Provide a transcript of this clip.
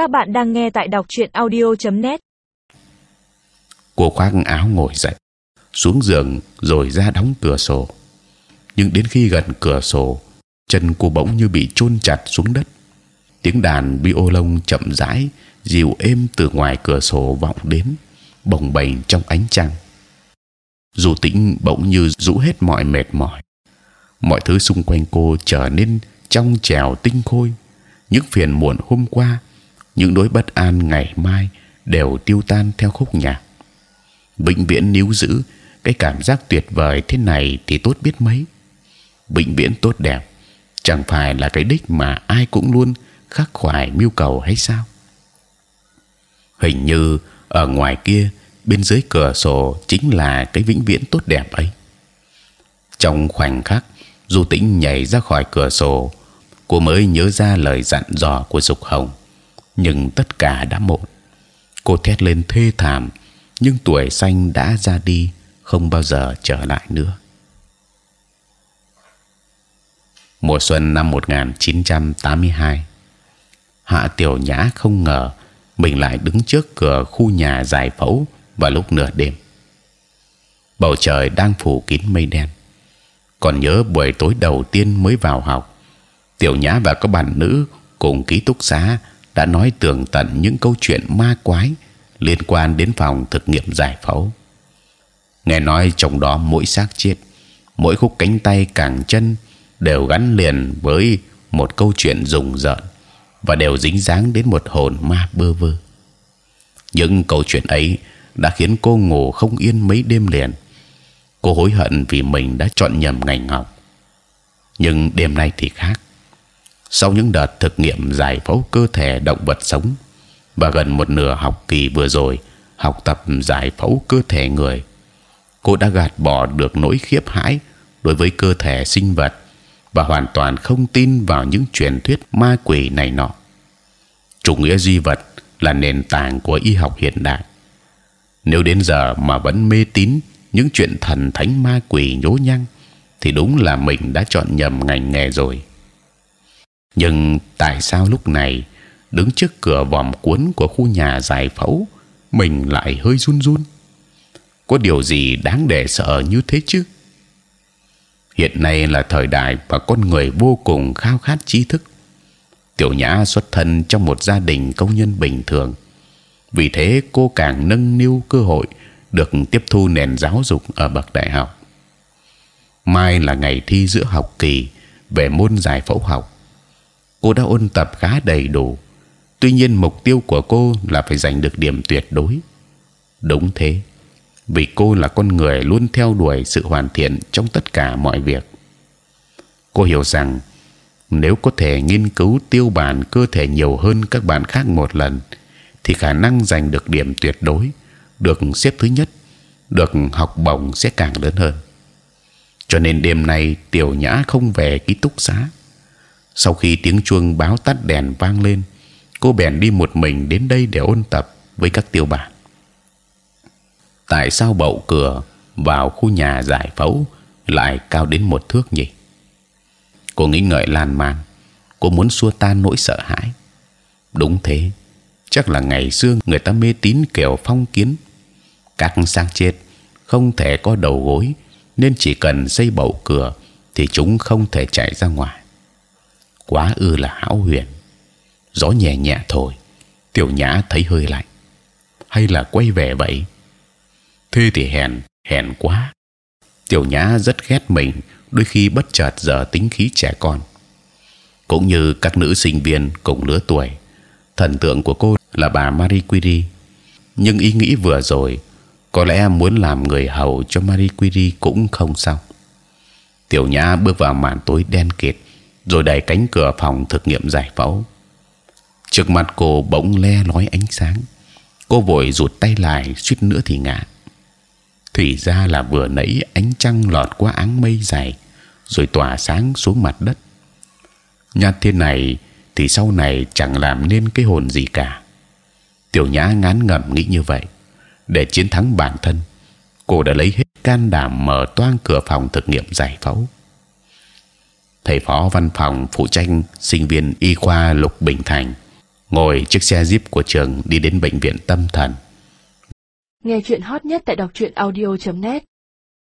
Các bạn đang nghe tại đọc truyện audio.net. Cô khoác áo ngồi dậy, xuống giường rồi ra đóng cửa sổ. Nhưng đến khi gần cửa sổ, chân cô bỗng như bị chôn chặt xuống đất. Tiếng đàn violon chậm rãi, dịu êm từ ngoài cửa sổ vọng đến, bồng bềnh trong ánh trăng. Dù tĩnh bỗng như rũ hết mọi mệt mỏi, mọi thứ xung quanh cô trở nên trong trèo tinh khôi. Những phiền muộn hôm qua, những nỗi bất an ngày mai đều tiêu tan theo khúc nhạc. Vĩnh viễn níu giữ cái cảm giác tuyệt vời thế này thì tốt biết mấy. Vĩnh viễn tốt đẹp chẳng phải là cái đích mà ai cũng luôn khắc khoải mưu cầu hay sao? Hình như ở ngoài kia bên dưới cửa sổ chính là cái vĩnh viễn tốt đẹp ấy. Trong khoảnh khắc, du tĩnh nhảy ra khỏi cửa sổ, cô mới nhớ ra lời dặn dò của dục hồng. Nhưng tất cả đã muộn. Cô thét lên thê thảm, nhưng tuổi xanh đã ra đi, không bao giờ trở lại nữa. Mùa xuân năm 1982 Hạ Tiểu Nhã không ngờ mình lại đứng trước cửa khu nhà giải phẫu vào lúc nửa đêm. Bầu trời đang phủ kín mây đen. Còn nhớ buổi tối đầu tiên mới vào học, Tiểu Nhã và các bạn nữ cùng ký túc xá đã nói tường tận những câu chuyện ma quái liên quan đến phòng thực nghiệm giải phẫu. Nghe nói trong đó mỗi xác chết, mỗi khúc cánh tay càng chân đều gắn liền với một câu chuyện rùng rợn và đều dính dáng đến một hồn ma bơ vơ. Những câu chuyện ấy đã khiến cô ngủ không yên mấy đêm liền. Cô hối hận vì mình đã chọn nhầm ngành học. Nhưng đêm nay thì khác. Sau những đợt thực nghiệm giải phẫu cơ thể động vật sống và gần một nửa học kỳ vừa rồi học tập giải phẫu cơ thể người, cô đã gạt bỏ được nỗi khiếp hãi đối với cơ thể sinh vật và hoàn toàn không tin vào những truyền thuyết ma quỷ này nọ. Chủ nghĩa duy vật là nền tảng của y học hiện đại. Nếu đến giờ mà vẫn mê tín những chuyện thần thánh ma quỷ nhố nhăng, thì đúng là mình đã chọn nhầm ngành nghề rồi. Nhưng tại sao lúc này đứng trước cửa vòm cuốn của khu nhà giải phẫu, mình lại hơi run run? Có điều gì đáng để sợ như thế chứ? hiện nay là thời đại và con người vô cùng khao khát tri thức. Tiểu Nhã xuất thân trong một gia đình công nhân bình thường, vì thế cô càng nâng niu cơ hội được tiếp thu nền giáo dục ở bậc đại học. Mai là ngày thi giữa học kỳ về môn giải phẫu học. Cô đã ôn tập khá đầy đủ. Tuy nhiên mục tiêu của cô là phải giành được điểm tuyệt đối. Đúng thế, vì cô là con người luôn theo đuổi sự hoàn thiện trong tất cả mọi việc. Cô hiểu rằng nếu có thể nghiên cứu tiêu bản cơ thể nhiều hơn các bạn khác một lần, thì khả năng giành được điểm tuyệt đối, được xếp thứ nhất, được học bổng sẽ càng lớn hơn. Cho nên đêm nay Tiểu Nhã không về ký túc xá. Sau khi tiếng chuông báo tắt đèn vang lên, cô bèn đi một mình đến đây để ôn tập với các tiêu bản tại sao bậu cửa vào khu nhà giải phẫu lại cao đến một thước nhỉ? Cô nghĩ ngợi lan man, cô muốn xua tan nỗi sợ hãi. Đúng thế, chắc là ngày xưa người ta mê tín kiểu phong kiến, các xác chết không thể có đầu gối, nên chỉ cần xây bậu cửa thì chúng không thể chạy ra ngoài. Quá ư là hão huyền. Gió nhẹ nhẹ thổi, tiểu nhã thấy hơi lạnh. Hay là quay về vậy? thế thì hèn hèn quá tiểu nhã rất ghét mình đôi khi bất chợt giờ tính khí trẻ con cũng như các nữ sinh viên cùng lứa tuổi thần tượng của cô là bà Marie Curie nhưng ý nghĩ vừa rồi có lẽ muốn làm người hầu cho Marie Curie cũng không xong tiểu nhã bước vào màn tối đen kịt rồi đẩy cánh cửa phòng thực nghiệm giải phẫu. Trước mặt cô bỗng le lói ánh sáng. Cô vội rụt tay lại, suýt nữa thì ngã. Thì ra là vừa nãy ánh trăng lọt qua áng mây dày rồi tỏa sáng xuống mặt đất. Nhát thế này thì sau này chẳng làm nên cái hồn gì cả. Tiểu nhã ngán ngẩm nghĩ như vậy. Để chiến thắng bản thân, cô đã lấy hết can đảm mở toang cửa phòng thực nghiệm giải phẫu thầy phó văn phòng phụ trách sinh viên y khoa lục bình thành, ngồi chiếc xe jeep của trường đi đến bệnh viện tâm thần. Nghe chuyện hot nhất tại đọc truyện audio.net